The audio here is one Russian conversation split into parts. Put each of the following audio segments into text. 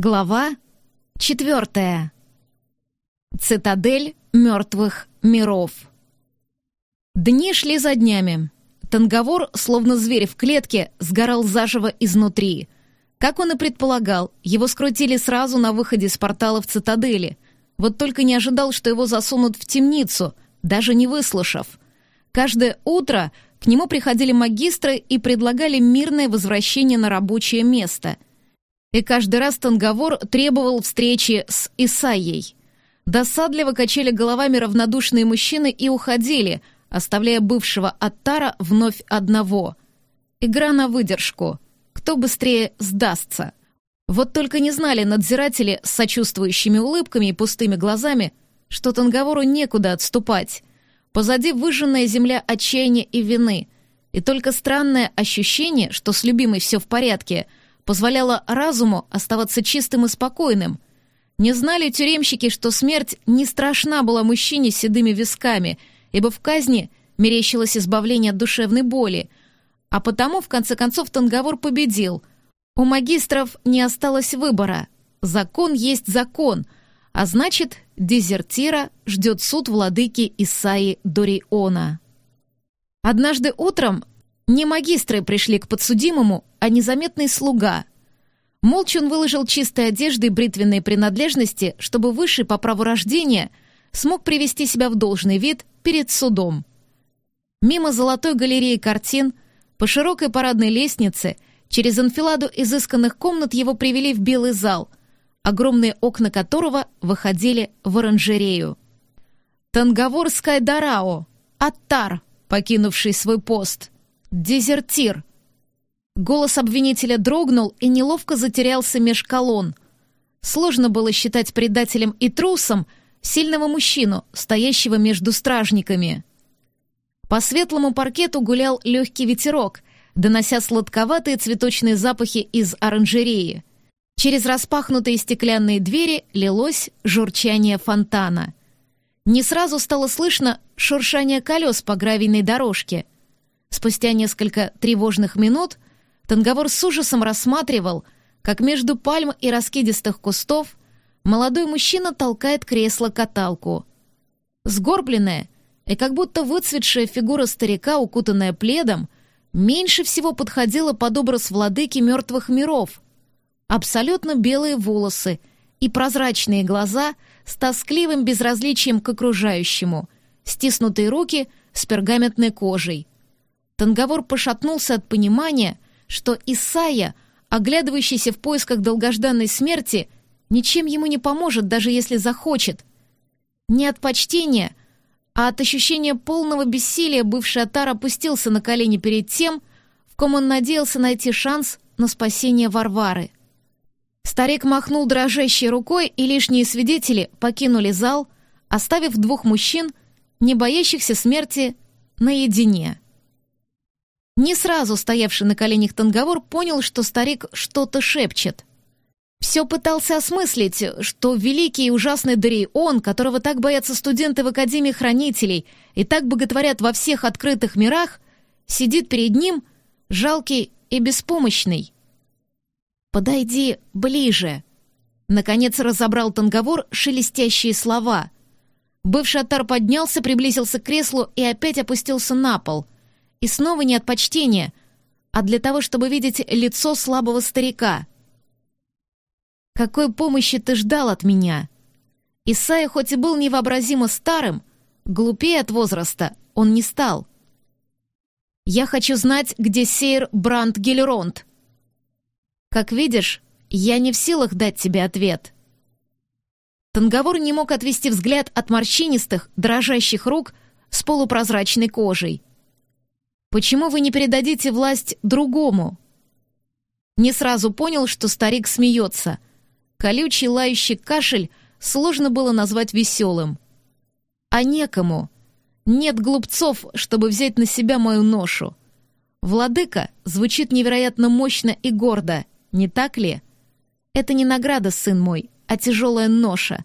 Глава четвертая. Цитадель мертвых миров. Дни шли за днями. Танговор, словно зверь в клетке, сгорал заживо изнутри. Как он и предполагал, его скрутили сразу на выходе с портала в цитадели. Вот только не ожидал, что его засунут в темницу, даже не выслушав. Каждое утро к нему приходили магистры и предлагали мирное возвращение на рабочее место — и каждый раз Танговор требовал встречи с Исайей. Досадливо качали головами равнодушные мужчины и уходили, оставляя бывшего Аттара вновь одного. Игра на выдержку. Кто быстрее сдастся? Вот только не знали надзиратели с сочувствующими улыбками и пустыми глазами, что Танговору некуда отступать. Позади выжженная земля отчаяния и вины. И только странное ощущение, что с любимой все в порядке — позволяло разуму оставаться чистым и спокойным. Не знали тюремщики, что смерть не страшна была мужчине с седыми висками, ибо в казни мерещилось избавление от душевной боли. А потому, в конце концов, Танговор победил. У магистров не осталось выбора. Закон есть закон, а значит, дезертира ждет суд владыки Исаи Дориона. Однажды утром не магистры пришли к подсудимому, а незаметный слуга. Молча он выложил чистые одежды и бритвенные принадлежности, чтобы Высший по праву рождения смог привести себя в должный вид перед судом. Мимо золотой галереи картин, по широкой парадной лестнице, через анфиладу изысканных комнат его привели в белый зал, огромные окна которого выходили в оранжерею. Танговор Скайдарао, Аттар, покинувший свой пост — «Дезертир!» Голос обвинителя дрогнул и неловко затерялся меж колонн. Сложно было считать предателем и трусом сильного мужчину, стоящего между стражниками. По светлому паркету гулял легкий ветерок, донося сладковатые цветочные запахи из оранжереи. Через распахнутые стеклянные двери лилось журчание фонтана. Не сразу стало слышно шуршание колес по гравийной дорожке — Спустя несколько тревожных минут Танговор с ужасом рассматривал, как между пальм и раскидистых кустов молодой мужчина толкает кресло-каталку. Сгорбленная и как будто выцветшая фигура старика, укутанная пледом, меньше всего подходила под образ владыки мертвых миров. Абсолютно белые волосы и прозрачные глаза с тоскливым безразличием к окружающему, стиснутые руки с пергаментной кожей — Танговор пошатнулся от понимания, что Исайя, оглядывающийся в поисках долгожданной смерти, ничем ему не поможет, даже если захочет. Не от почтения, а от ощущения полного бессилия бывший Атар опустился на колени перед тем, в ком он надеялся найти шанс на спасение Варвары. Старик махнул дрожащей рукой, и лишние свидетели покинули зал, оставив двух мужчин, не боящихся смерти, наедине. Не сразу стоявший на коленях Танговор понял, что старик что-то шепчет. Все пытался осмыслить, что великий и ужасный Дарион, которого так боятся студенты в Академии Хранителей и так боготворят во всех открытых мирах, сидит перед ним, жалкий и беспомощный. «Подойди ближе», — наконец разобрал Танговор шелестящие слова. Бывший Атар поднялся, приблизился к креслу и опять опустился на пол — и снова не от почтения, а для того, чтобы видеть лицо слабого старика. «Какой помощи ты ждал от меня?» Исайя хоть и был невообразимо старым, глупее от возраста он не стал. «Я хочу знать, где Сейр Бранд Гелеронт». «Как видишь, я не в силах дать тебе ответ». Танговор не мог отвести взгляд от морщинистых, дрожащих рук с полупрозрачной кожей. Почему вы не передадите власть другому?» Не сразу понял, что старик смеется. Колючий лающий кашель сложно было назвать веселым. «А некому. Нет глупцов, чтобы взять на себя мою ношу. Владыка звучит невероятно мощно и гордо, не так ли? Это не награда, сын мой, а тяжелая ноша.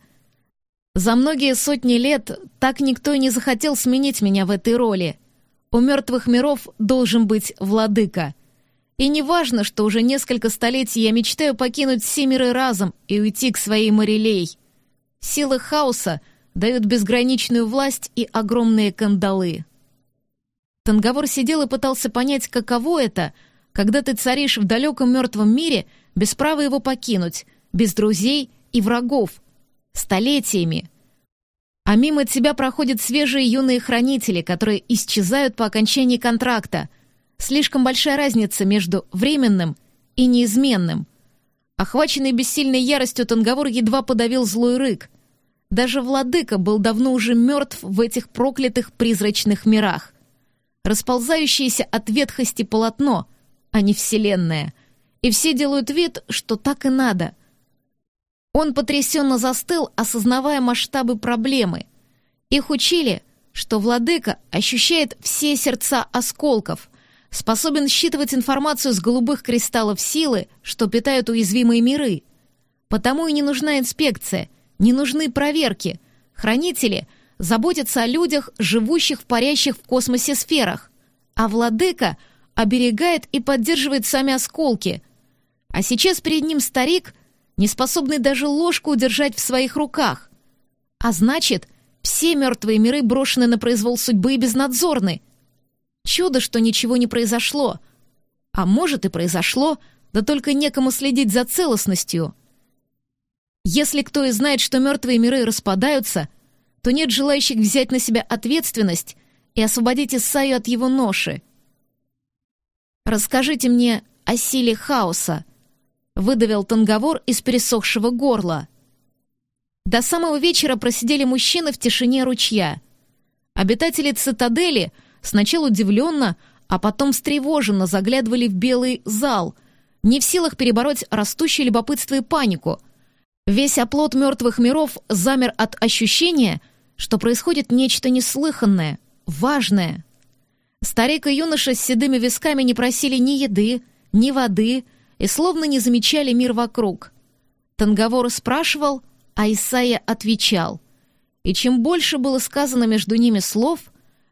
За многие сотни лет так никто и не захотел сменить меня в этой роли. У мертвых миров должен быть владыка. И не важно, что уже несколько столетий я мечтаю покинуть все миры разом и уйти к своей Морелей. Силы хаоса дают безграничную власть и огромные кандалы. Танговор сидел и пытался понять, каково это, когда ты царишь в далеком мертвом мире без права его покинуть, без друзей и врагов, столетиями. А мимо тебя проходят свежие юные хранители, которые исчезают по окончании контракта. Слишком большая разница между временным и неизменным. Охваченный бессильной яростью Танговор едва подавил злой рык. Даже владыка был давно уже мертв в этих проклятых призрачных мирах. Расползающееся от ветхости полотно, а не вселенная. И все делают вид, что так и надо — он потрясенно застыл, осознавая масштабы проблемы. Их учили, что владыка ощущает все сердца осколков, способен считывать информацию с голубых кристаллов силы, что питают уязвимые миры. Потому и не нужна инспекция, не нужны проверки. Хранители заботятся о людях, живущих в парящих в космосе сферах, а владыка оберегает и поддерживает сами осколки. А сейчас перед ним старик — не способный даже ложку удержать в своих руках. А значит, все мертвые миры брошены на произвол судьбы и безнадзорны. Чудо, что ничего не произошло. А может и произошло, да только некому следить за целостностью. Если кто и знает, что мертвые миры распадаются, то нет желающих взять на себя ответственность и освободить Исаю от его ноши. Расскажите мне о силе хаоса, выдавил Танговор из пересохшего горла. До самого вечера просидели мужчины в тишине ручья. Обитатели цитадели сначала удивленно, а потом встревоженно заглядывали в белый зал, не в силах перебороть растущее любопытство и панику. Весь оплот мертвых миров замер от ощущения, что происходит нечто неслыханное, важное. Старик и юноша с седыми висками не просили ни еды, ни воды, и словно не замечали мир вокруг. Танговор спрашивал, а Исайя отвечал. И чем больше было сказано между ними слов,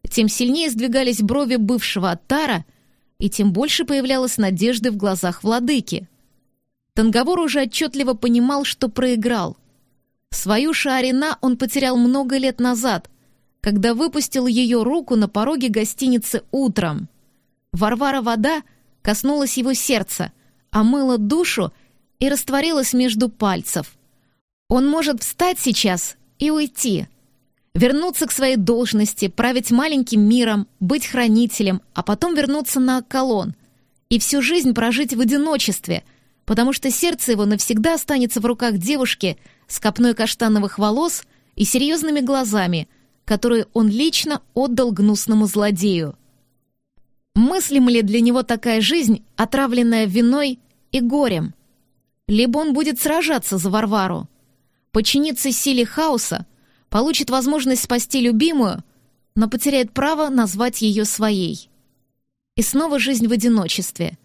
тем сильнее сдвигались брови бывшего Аттара, и тем больше появлялось надежды в глазах владыки. Танговор уже отчетливо понимал, что проиграл. Свою Шаарина он потерял много лет назад, когда выпустил ее руку на пороге гостиницы утром. Варвара вода коснулась его сердца — омыла душу и растворилась между пальцев. Он может встать сейчас и уйти, вернуться к своей должности, править маленьким миром, быть хранителем, а потом вернуться на колонн и всю жизнь прожить в одиночестве, потому что сердце его навсегда останется в руках девушки с копной каштановых волос и серьезными глазами, которые он лично отдал гнусному злодею. Мыслим ли для него такая жизнь, отравленная виной и горем? Либо он будет сражаться за Варвару, подчиниться силе хаоса, получит возможность спасти любимую, но потеряет право назвать ее своей. И снова жизнь в одиночестве.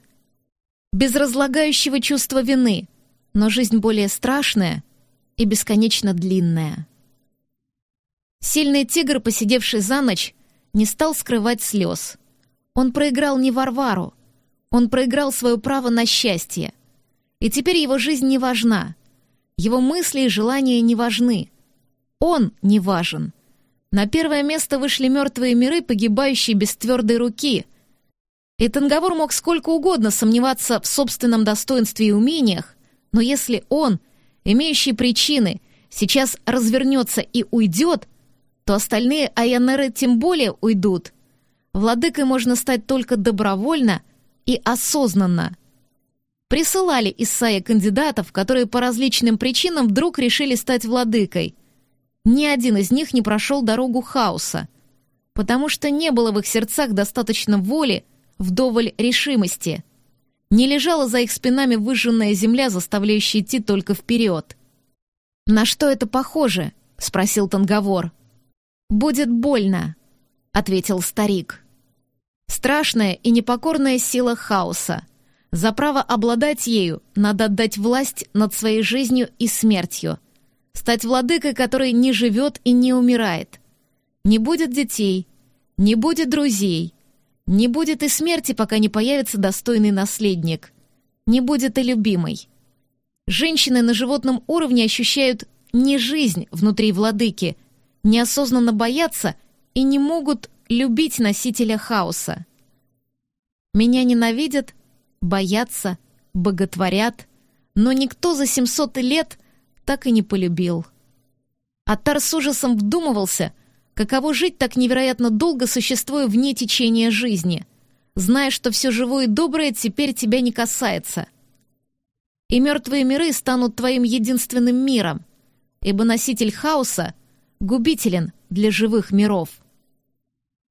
Без разлагающего чувства вины, но жизнь более страшная и бесконечно длинная. Сильный тигр, посидевший за ночь, не стал скрывать слез — он проиграл не Варвару. Он проиграл свое право на счастье. И теперь его жизнь не важна. Его мысли и желания не важны. Он не важен. На первое место вышли мертвые миры, погибающие без твердой руки. И Танговор мог сколько угодно сомневаться в собственном достоинстве и умениях, но если он, имеющий причины, сейчас развернется и уйдет, то остальные Айонеры тем более уйдут — Владыкой можно стать только добровольно и осознанно. Присылали Исаия кандидатов, которые по различным причинам вдруг решили стать владыкой. Ни один из них не прошел дорогу хаоса, потому что не было в их сердцах достаточно воли, вдоволь решимости. Не лежала за их спинами выжженная земля, заставляющая идти только вперед. «На что это похоже?» — спросил Танговор. «Будет больно», — ответил старик. Страшная и непокорная сила хаоса. За право обладать ею надо отдать власть над своей жизнью и смертью. Стать владыкой, который не живет и не умирает. Не будет детей, не будет друзей, Не будет и смерти, пока не появится достойный наследник. Не будет и любимой. Женщины на животном уровне ощущают не жизнь внутри владыки, неосознанно боятся и не могут любить носителя хаоса. Меня ненавидят, боятся, боготворят, но никто за 700 лет так и не полюбил. Атар с ужасом вдумывался, каково жить так невероятно долго, существуя вне течения жизни, зная, что все живое и доброе теперь тебя не касается. И мертвые миры станут твоим единственным миром, ибо носитель хаоса губителен для живых миров.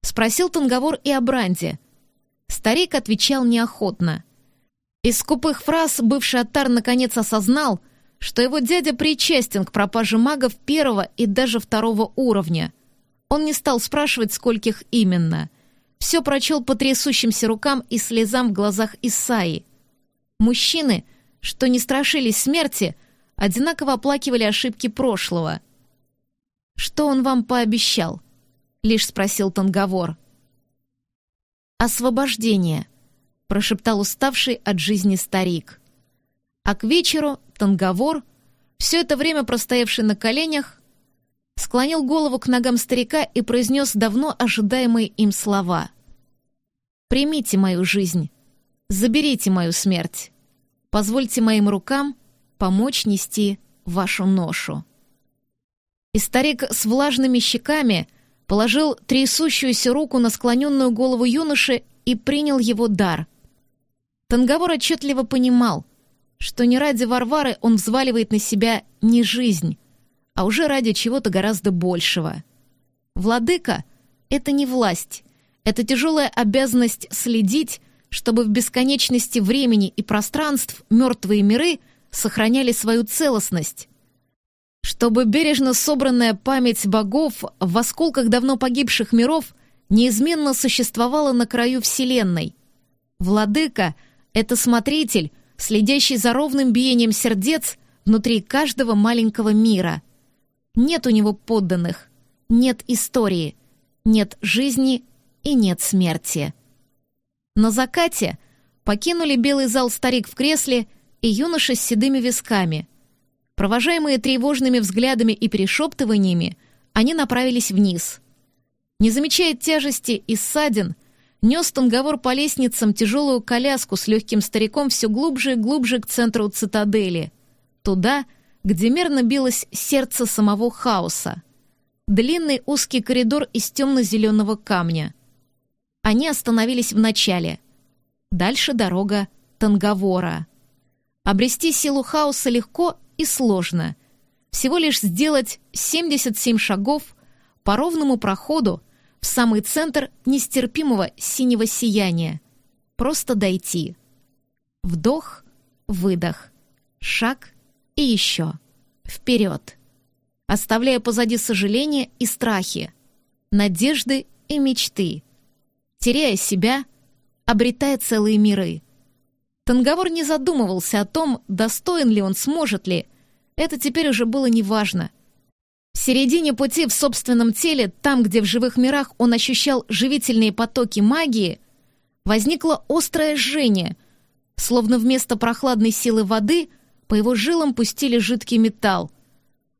Спросил Танговор и о Бранде. Старик отвечал неохотно. Из скупых фраз бывший Атар наконец осознал, что его дядя причастен к пропаже магов первого и даже второго уровня. Он не стал спрашивать, скольких именно. Все прочел по трясущимся рукам и слезам в глазах Исаи. Мужчины, что не страшились смерти, одинаково оплакивали ошибки прошлого. «Что он вам пообещал?» — лишь спросил Танговор. «Освобождение», — прошептал уставший от жизни старик. А к вечеру Танговор, все это время простоявший на коленях, склонил голову к ногам старика и произнес давно ожидаемые им слова. «Примите мою жизнь, заберите мою смерть, позвольте моим рукам помочь нести вашу ношу». И старик с влажными щеками положил трясущуюся руку на склоненную голову юноши и принял его дар. Танговор отчетливо понимал, что не ради Варвары он взваливает на себя не жизнь, а уже ради чего-то гораздо большего. Владыка — это не власть, это тяжелая обязанность следить, чтобы в бесконечности времени и пространств мертвые миры сохраняли свою целостность, чтобы бережно собранная память богов в осколках давно погибших миров неизменно существовала на краю Вселенной. Владыка — это смотритель, следящий за ровным биением сердец внутри каждого маленького мира. Нет у него подданных, нет истории, нет жизни и нет смерти. На закате покинули белый зал старик в кресле и юноша с седыми висками — Провожаемые тревожными взглядами и перешептываниями, они направились вниз. Не замечая тяжести и ссадин, нес Танговор по лестницам тяжелую коляску с легким стариком все глубже и глубже к центру цитадели. Туда, где мерно билось сердце самого хаоса. Длинный узкий коридор из темно-зеленого камня. Они остановились в начале. Дальше дорога Танговора. Обрести силу хаоса легко и сложно. Всего лишь сделать 77 шагов по ровному проходу в самый центр нестерпимого синего сияния. Просто дойти. Вдох, выдох, шаг и еще. Вперед. Оставляя позади сожаления и страхи, надежды и мечты. Теряя себя, обретая целые миры — Танговор не задумывался о том, достоин ли он, сможет ли. Это теперь уже было неважно. В середине пути в собственном теле, там, где в живых мирах он ощущал живительные потоки магии, возникло острое жжение, словно вместо прохладной силы воды по его жилам пустили жидкий металл.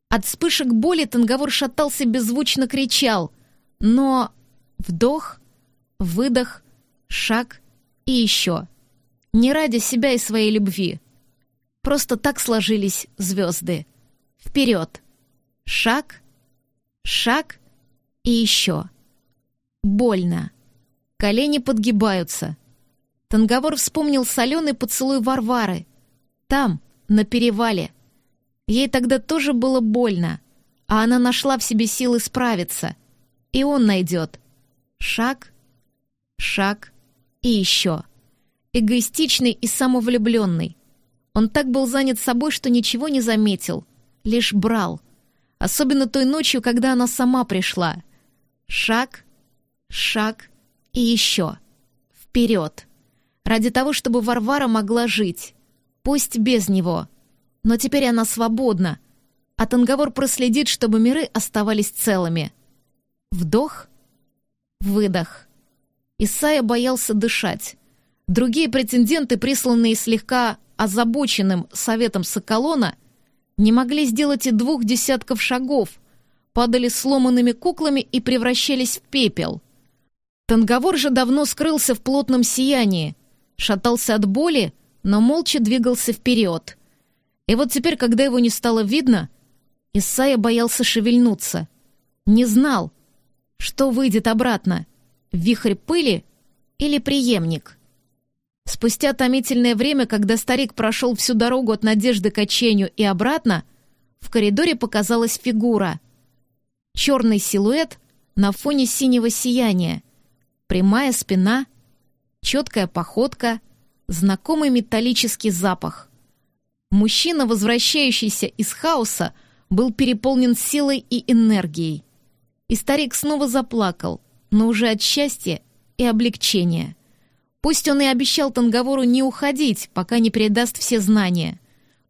От вспышек боли Танговор шатался, беззвучно кричал. Но вдох, выдох, шаг и еще — не ради себя и своей любви. Просто так сложились звезды. Вперед. Шаг, шаг и еще. Больно. Колени подгибаются. Танговор вспомнил соленый поцелуй Варвары. Там, на перевале. Ей тогда тоже было больно, а она нашла в себе силы справиться. И он найдет. Шаг, шаг и еще эгоистичный и самовлюбленный. Он так был занят собой, что ничего не заметил, лишь брал. Особенно той ночью, когда она сама пришла. Шаг, шаг и еще. Вперед. Ради того, чтобы Варвара могла жить. Пусть без него. Но теперь она свободна. А Танговор проследит, чтобы миры оставались целыми. Вдох, выдох, Исайя боялся дышать. Другие претенденты, присланные слегка озабоченным советом Соколона, не могли сделать и двух десятков шагов, падали сломанными куклами и превращались в пепел. Танговор же давно скрылся в плотном сиянии, шатался от боли, но молча двигался вперед. И вот теперь, когда его не стало видно, Исайя боялся шевельнуться. Не знал, что выйдет обратно — вихрь пыли или преемник. Спустя томительное время, когда старик прошел всю дорогу от Надежды к Очению и обратно, в коридоре показалась фигура. Черный силуэт на фоне синего сияния, прямая спина, четкая походка, знакомый металлический запах. Мужчина, возвращающийся из хаоса, был переполнен силой и энергией. И старик снова заплакал, но уже от счастья и облегчения. Пусть он и обещал Танговору не уходить, пока не передаст все знания.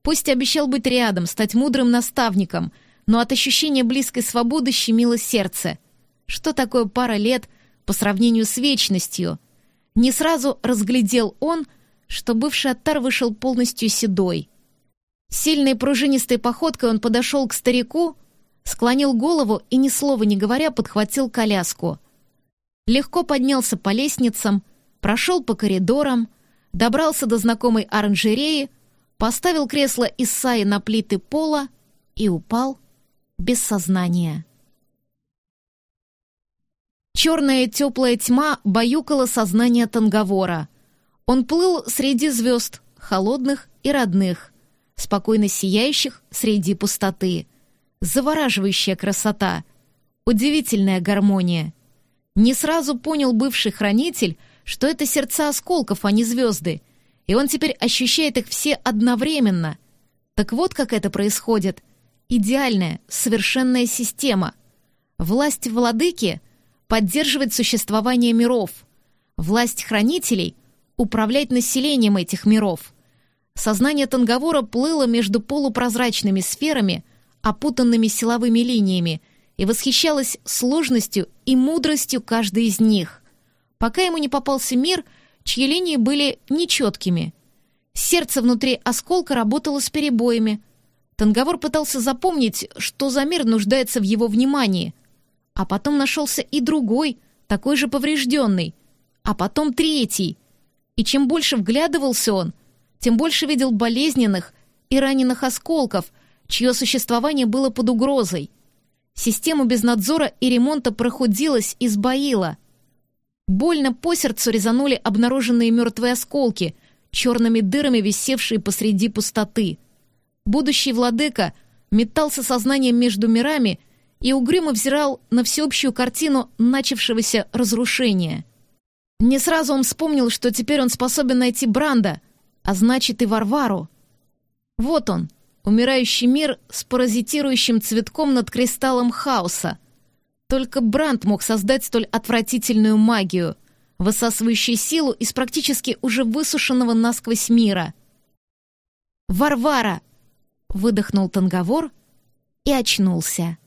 Пусть обещал быть рядом, стать мудрым наставником, но от ощущения близкой свободы щемило сердце. Что такое пара лет по сравнению с вечностью? Не сразу разглядел он, что бывший оттар вышел полностью седой. Сильной пружинистой походкой он подошел к старику, склонил голову и, ни слова не говоря, подхватил коляску. Легко поднялся по лестницам, прошел по коридорам, добрался до знакомой оранжереи, поставил кресло Исаи на плиты пола и упал без сознания. Черная теплая тьма баюкала сознание Танговора. Он плыл среди звезд, холодных и родных, спокойно сияющих среди пустоты. Завораживающая красота, удивительная гармония. Не сразу понял бывший хранитель, что это сердца осколков, а не звезды, и он теперь ощущает их все одновременно. Так вот как это происходит. Идеальная, совершенная система. Власть владыки поддерживает существование миров. Власть хранителей — управлять населением этих миров. Сознание Танговора плыло между полупрозрачными сферами, опутанными силовыми линиями, и восхищалось сложностью и мудростью каждой из них пока ему не попался мир, чьи линии были нечеткими. Сердце внутри осколка работало с перебоями. Танговор пытался запомнить, что за мир нуждается в его внимании. А потом нашелся и другой, такой же поврежденный. А потом третий. И чем больше вглядывался он, тем больше видел болезненных и раненых осколков, чье существование было под угрозой. Система без надзора и ремонта прохудилась и сбоила — Больно по сердцу резанули обнаруженные мертвые осколки, черными дырами висевшие посреди пустоты. Будущий владыка метался сознанием между мирами и угрюмо взирал на всеобщую картину начавшегося разрушения. Не сразу он вспомнил, что теперь он способен найти Бранда, а значит и Варвару. Вот он, умирающий мир с паразитирующим цветком над кристаллом хаоса — только Бранд мог создать столь отвратительную магию, высасывающую силу из практически уже высушенного насквозь мира. «Варвара!» — выдохнул Танговор и очнулся.